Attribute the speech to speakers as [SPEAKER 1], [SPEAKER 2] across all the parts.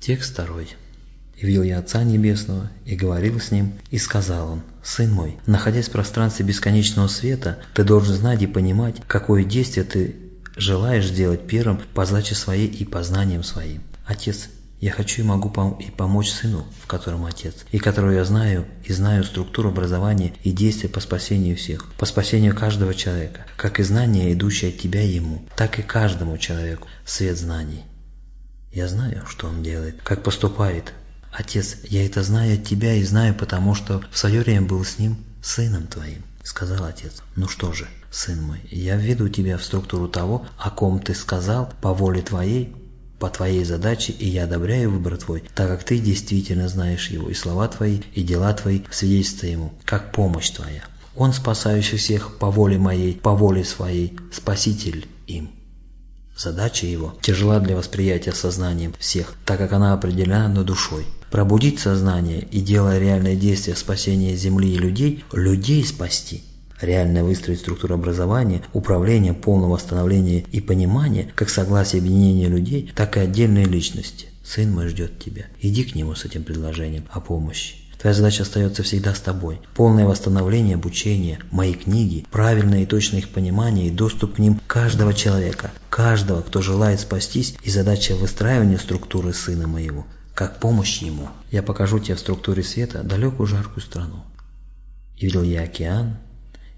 [SPEAKER 1] Текст второй. «И я Отца Небесного, и говорил с Ним, и сказал Он, «Сын мой, находясь в пространстве бесконечного света, ты должен знать и понимать, какое действие ты желаешь сделать первым по задаче своей и познанием своим. Отец, я хочу и могу пом и помочь сыну, в котором отец, и которого я знаю, и знаю структуру образования и действия по спасению всех, по спасению каждого человека, как и знания, идущие от тебя ему, так и каждому человеку свет знаний. Я знаю, что он делает, как поступает. Отец, я это знаю от тебя и знаю, потому что в свое время был с ним сыном твоим. Сказал отец, ну что же, сын мой, я введу тебя в структуру того, о ком ты сказал, по воле твоей, по твоей задаче, и я одобряю выбор твой, так как ты действительно знаешь его, и слова твои, и дела твои свидетельствуют ему, как помощь твоя. Он, спасающий всех по воле моей, по воле своей, спаситель им. Задача его тяжела для восприятия сознанием всех, так как она определена душой. Пробудить сознание и, делая реальное действие спасения Земли и людей, людей спасти – реально выстроить структуру образования, управления, полного восстановления и понимания, как согласие объединения людей, так и отдельной личности. Сын мой ждет тебя. Иди к нему с этим предложением о помощи. Твоя задача остается всегда с тобой. Полное восстановление, обучение, мои книги, правильное и точное их понимание и доступ к ним каждого человека, каждого, кто желает спастись, и задача выстраивания структуры сына моего, как помощь ему. Я покажу тебе в структуре света далекую жаркую страну. И видел я океан,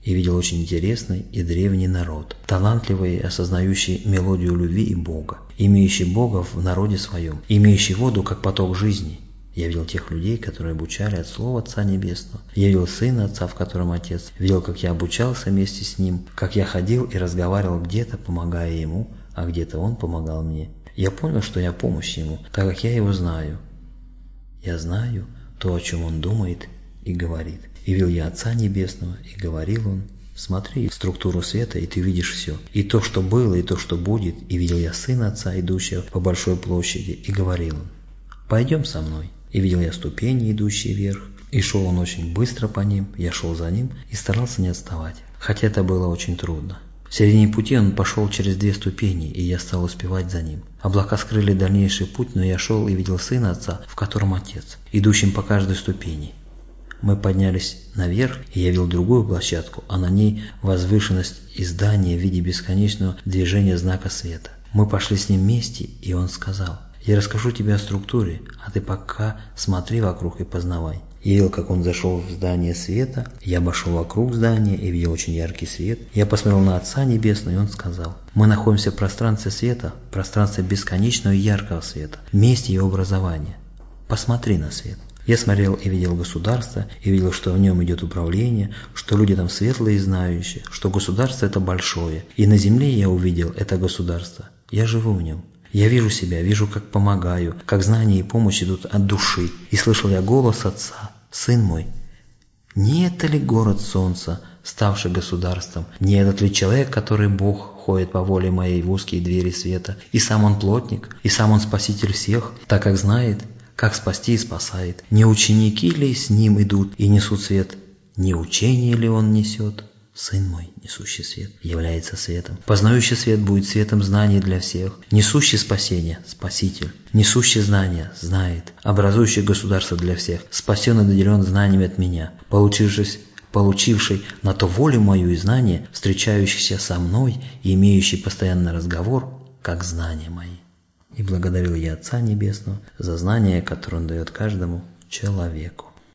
[SPEAKER 1] и видел очень интересный и древний народ, талантливый осознающий мелодию любви и Бога, имеющий Бога в народе своем, имеющий воду как поток жизни. Я видел тех людей, которые обучали от слова Отца Небесного. Я видел Сына Отца, в котором Отец. Видел, как я обучался вместе с Ним, как я ходил и разговаривал где-то, помогая Ему, а где-то Он помогал мне. Я понял, что я помощь Ему, так как я Его знаю. Я знаю то, о чем Он думает и говорит. И видел я Отца Небесного, и говорил Он, Смотри в структуру света, и ты видишь все. И то, что было, и то, что будет. И видел я Сына Отца, идущего по большой площади, и говорил Он, «Пойдем со мной». И видел я ступени, идущие вверх. И шел он очень быстро по ним, я шел за ним и старался не отставать. Хотя это было очень трудно. В середине пути он пошел через две ступени, и я стал успевать за ним. Облака скрыли дальнейший путь, но я шел и видел сына отца, в котором отец, идущим по каждой ступени. Мы поднялись наверх, и я видел другую площадку, а на ней возвышенность и здание в виде бесконечного движения знака света. Мы пошли с ним вместе, и он сказал, «Я расскажу тебе о структуре, а ты пока смотри вокруг и познавай». Я видел, как он зашел в здание света, я обошел вокруг здания и видел очень яркий свет. Я посмотрел на Отца Небесного, и он сказал, «Мы находимся в пространстве света, в пространстве бесконечного и яркого света, месте его образования. Посмотри на свет». Я смотрел и видел государство, и видел, что в нем идет управление, что люди там светлые и знающие, что государство это большое. И на земле я увидел это государство. Я живу в нем. Я вижу себя, вижу, как помогаю, как знания и помощь идут от души. И слышал я голос Отца, «Сын мой, не это ли город солнца, ставший государством? Не этот ли человек, который Бог ходит по воле моей в узкие двери света? И сам он плотник, и сам он спаситель всех, так как знает, как спасти и спасает. Не ученики ли с ним идут и несут свет? Не учение ли он несет? Сын мой, несущий свет, является светом. Познающий свет будет светом знаний для всех. Несущий спасение – спаситель. Несущий знания – знает. Образующий государство для всех. Спасен и наделен знаниями от меня. Получившись получивший на то волю мою и знание, встречающийся со мной и имеющий постоянный разговор, как знания мои. И благодарил я Отца Небесного за знание, которое Он дает каждому человеку.